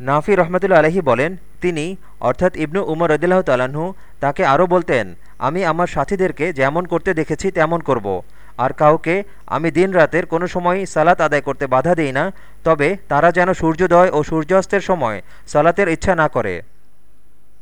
নাফি রহমতুল্লা আলহি বলেন, তিনি, অর্থাৎ ইবনু উমর রদিল্লাহ তালাহু তাকে আরও বলতেন, আমি আমার সাথীদেরকে যেমন করতে দেখেছি, তেমন করব। আর কাউকে আমি দিন রাতের কোনো সময় সালাত আদায় করতে বাধা দিই না, তবে তারা যেন সূর্যোদয় ও সূর্যাস্তের সময় সালাতের ইচ্ছা না করে